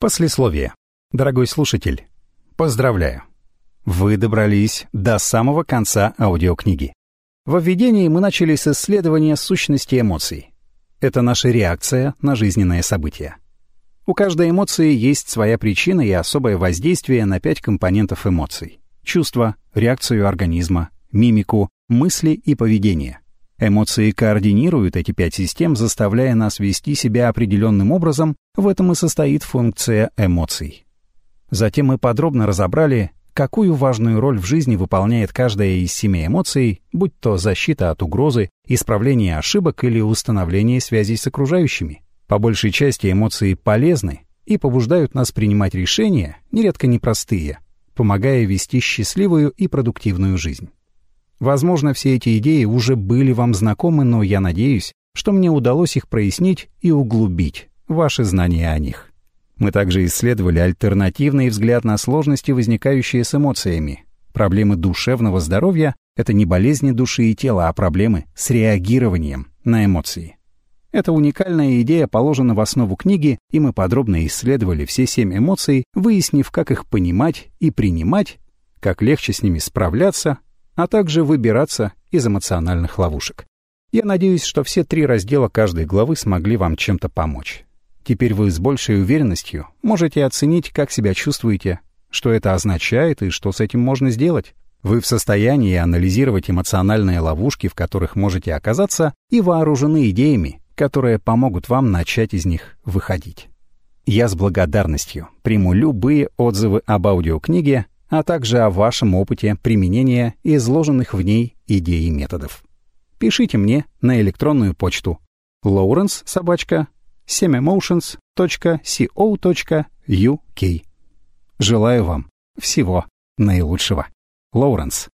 Послесловие. Дорогой слушатель, поздравляю. Вы добрались до самого конца аудиокниги. В введении мы начали с исследования сущности эмоций. Это наша реакция на жизненные события. У каждой эмоции есть своя причина и особое воздействие на пять компонентов эмоций. Чувства, реакцию организма, мимику, мысли и поведение. Эмоции координируют эти пять систем, заставляя нас вести себя определенным образом, в этом и состоит функция эмоций. Затем мы подробно разобрали, какую важную роль в жизни выполняет каждая из семи эмоций, будь то защита от угрозы, исправление ошибок или установление связей с окружающими. По большей части эмоции полезны и побуждают нас принимать решения, нередко непростые, помогая вести счастливую и продуктивную жизнь. Возможно, все эти идеи уже были вам знакомы, но я надеюсь, что мне удалось их прояснить и углубить ваши знания о них. Мы также исследовали альтернативный взгляд на сложности, возникающие с эмоциями. Проблемы душевного здоровья — это не болезни души и тела, а проблемы с реагированием на эмоции. Эта уникальная идея положена в основу книги, и мы подробно исследовали все семь эмоций, выяснив, как их понимать и принимать, как легче с ними справляться, а также выбираться из эмоциональных ловушек. Я надеюсь, что все три раздела каждой главы смогли вам чем-то помочь. Теперь вы с большей уверенностью можете оценить, как себя чувствуете, что это означает и что с этим можно сделать. Вы в состоянии анализировать эмоциональные ловушки, в которых можете оказаться, и вооружены идеями, которые помогут вам начать из них выходить. Я с благодарностью приму любые отзывы об аудиокниге, а также о вашем опыте применения изложенных в ней идей и методов. Пишите мне на электронную почту lawrence собачка. Желаю вам всего наилучшего. Лоуренс.